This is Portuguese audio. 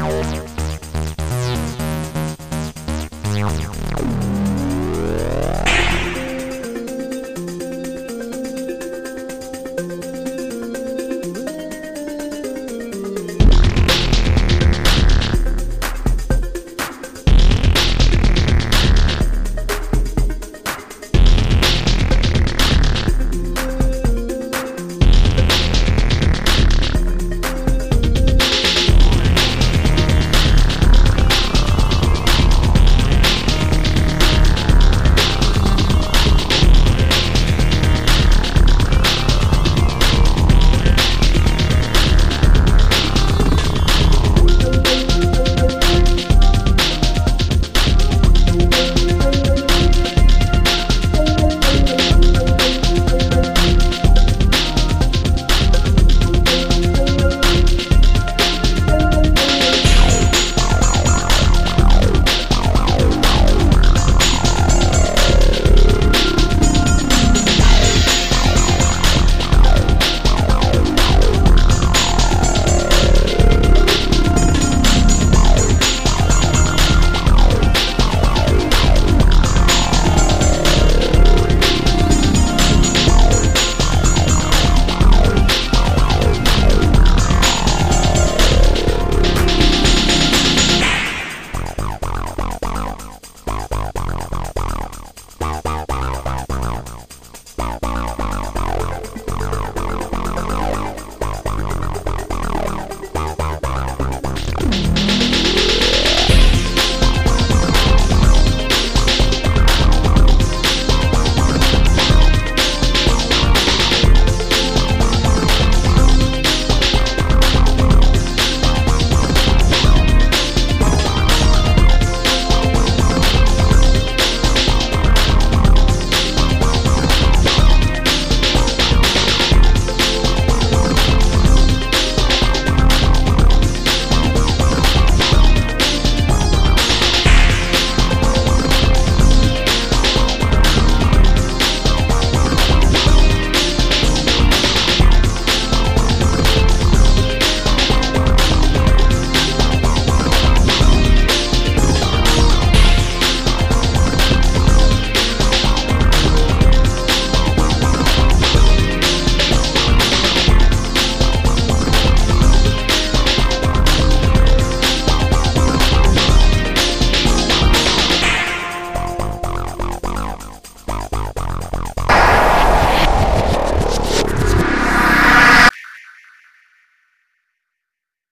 Música